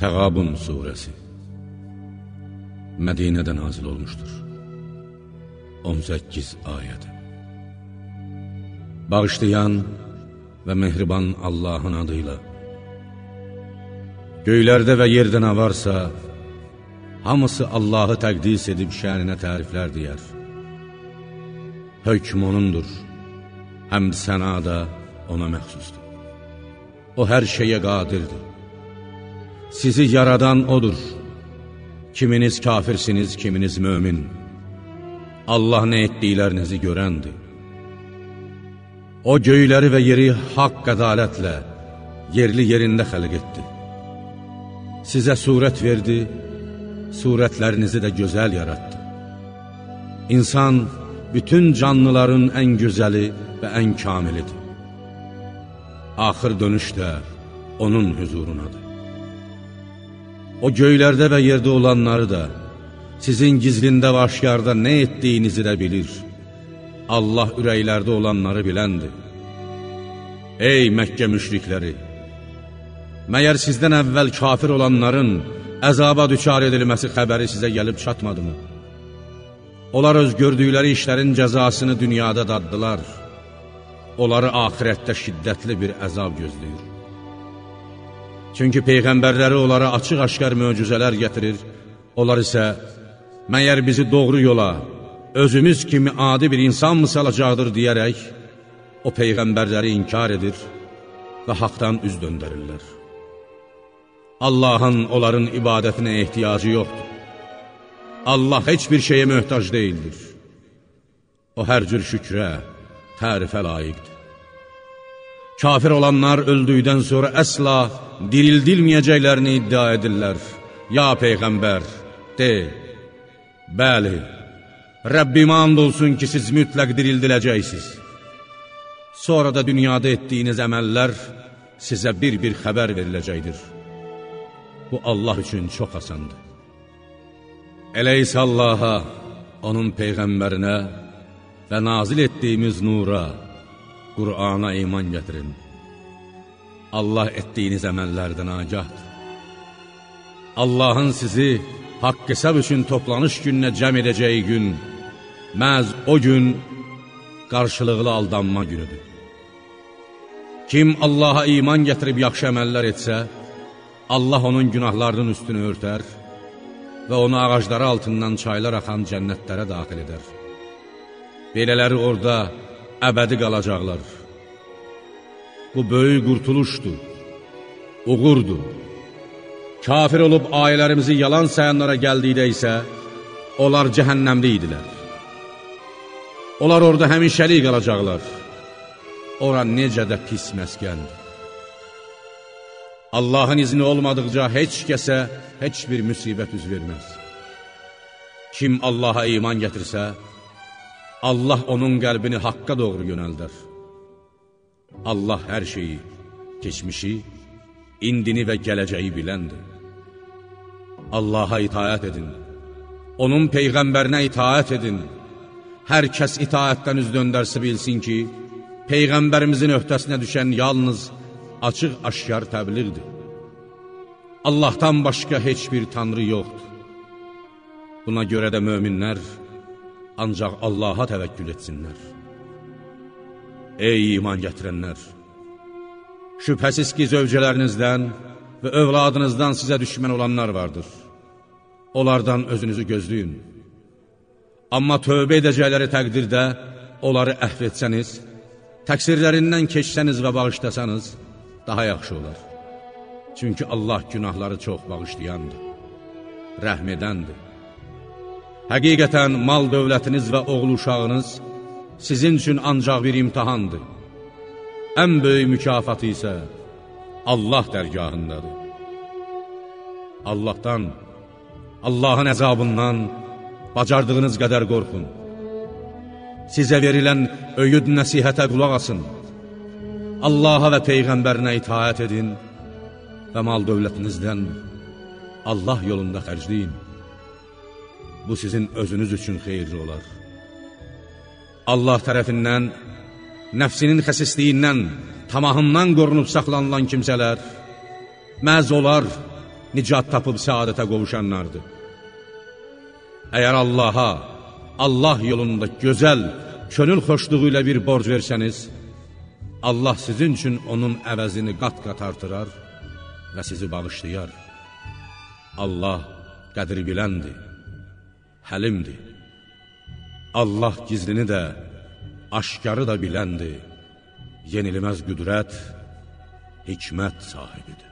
Təqabun surəsi Mədinədə nazil olmuşdur. 18 ayəd Bağışlayan və mehriban Allahın adıyla Göylərdə və yerdə nə varsa Hamısı Allahı təqdis edib şəninə təriflər deyər. Hökm onundur Həmd sənə da ona məxsusdur. O hər şeyə qadirdir Sizi yaradan odur. Kiminiz kafirsiniz, kiminiz mömin. Allah nə etdiklərinizi görəndir. O göyləri və yeri haqq ədalətlə, yerli yerində xəlq etdi. Sizə surət verdi, surətlərinizi də gözəl yaratdı. İnsan bütün canlıların ən gözəli və ən kamilidir. Axır dönüş də onun hüzurunadır. O göylərdə və yerdə olanları da, sizin gizlində və aşkarda nə etdiyinizi də bilir. Allah ürəklərdə olanları biləndir. Ey Məkkə müşrikləri! Məyər sizdən əvvəl kafir olanların əzaba düçar edilməsi xəbəri sizə gəlib çatmadımı? Onlar öz gördükləri işlərin cəzasını dünyada daddılar. Onları ahirətdə şiddətli bir əzab gözləyir. Çünki Peyğəmbərləri onlara açıq-aşkar möcüzələr gətirir, onlar isə, məyər bizi doğru yola, özümüz kimi adi bir insan mı salacaqdır deyərək, o Peyğəmbərləri inkar edir və haqdan üz döndərirlər. Allahın onların ibadətinə ehtiyacı yoxdur. Allah heç bir şeyə möhtac deyildir. O hər cür şükrə, tərifə layiqdir. Kafir olanlar öldükdən sonra əsla dirildilməyəcəklərini iddia edirlər. Ya Peyğəmbər, de, bəli, Rəbbimə and olsun ki, siz mütləq dirildiləcəksiniz. Sonra da dünyada etdiyiniz əməllər sizə bir-bir xəbər veriləcəkdir. Bu Allah üçün çox asandır. Elə isə Allaha, onun Peyğəmbərinə və nazil etdiyimiz nura, Qur'ana iman gətirin. Allah etdiyiniz əməllərdən agahdır. Allahın sizi haqq hesab üçün toplanış gününə cəm edəcəyi gün, məz o gün qarşılıqlı aldanma günüdür. Kim Allaha iman gətirib yaxşı əməllər etsə, Allah onun günahlarının üstünü örtər və onu ağacları altından çaylar axan cənnətlərə daxil edər. Belələri orada əbədi qalacaqlar. Bu böyük qurtuluşdur, uğurdur. Kafir olub ailələrimizi yalan sayanlara gəldikdə isə, onlar cəhənnəmli idilər. Onlar orada həmişəlik qalacaqlar. Ora necə də pis məskəndir. Allahın izni olmadıqca heç kəsə heç bir müsibət üz verməz. Kim Allaha iman gətirsə, Allah onun qəlbini haqqa doğru yönəldər. Allah hər şeyi, keçmişi, indini və gələcəyi biləndir. Allaha itaət edin, onun Peyğəmbərinə itaət edin. Hər kəs itaətdən üz döndərsə bilsin ki, Peyğəmbərimizin öhdəsinə düşən yalnız açıq-aşkar təbliğdir. Allahdan başqa heç bir tanrı yoxdur. Buna görə də möminlər, ancaq Allaha təvəkkül etsinlər. Ey iman gətirənlər! Şübhəsiz ki, zövcələrinizdən və övladınızdan sizə düşmən olanlar vardır. Onlardan özünüzü gözləyin. Amma tövbə edəcəkləri təqdirdə onları əhv etsəniz, təqsirlərindən keçsəniz və bağışlasanız, daha yaxşı olar. Çünki Allah günahları çox bağışlayandır, rəhm edəndir. Həqiqətən mal dövlətiniz və oğul uşağınız sizin üçün ancaq bir imtihandır. Ən böyük mükafatı isə Allah dərgahındadır. Allahdan, Allahın əzabından bacardığınız qədər qorxun. Sizə verilən öyüd nəsihətə qulaq asın. Allaha və Peyğəmbərinə itaət edin və mal dövlətinizdən Allah yolunda xərcləyin bu sizin özünüz üçün xeyirli olar. Allah tərəfindən, nəfsinin xəsisliyindən, tamahından qorunub saxlanılan kimsələr, məz olar, nicat tapıb səadətə qovuşanlardır. Əgər Allaha, Allah yolunda gözəl, könül xoşluğu ilə bir borc versəniz, Allah sizin üçün onun əvəzini qat-qat artırar və sizi bağışlayar. Allah qədri biləndir, həlimdir. Allah gizlini də, aşkarı da biləndir, yenilməz qüdrət, hikmət sahibidir.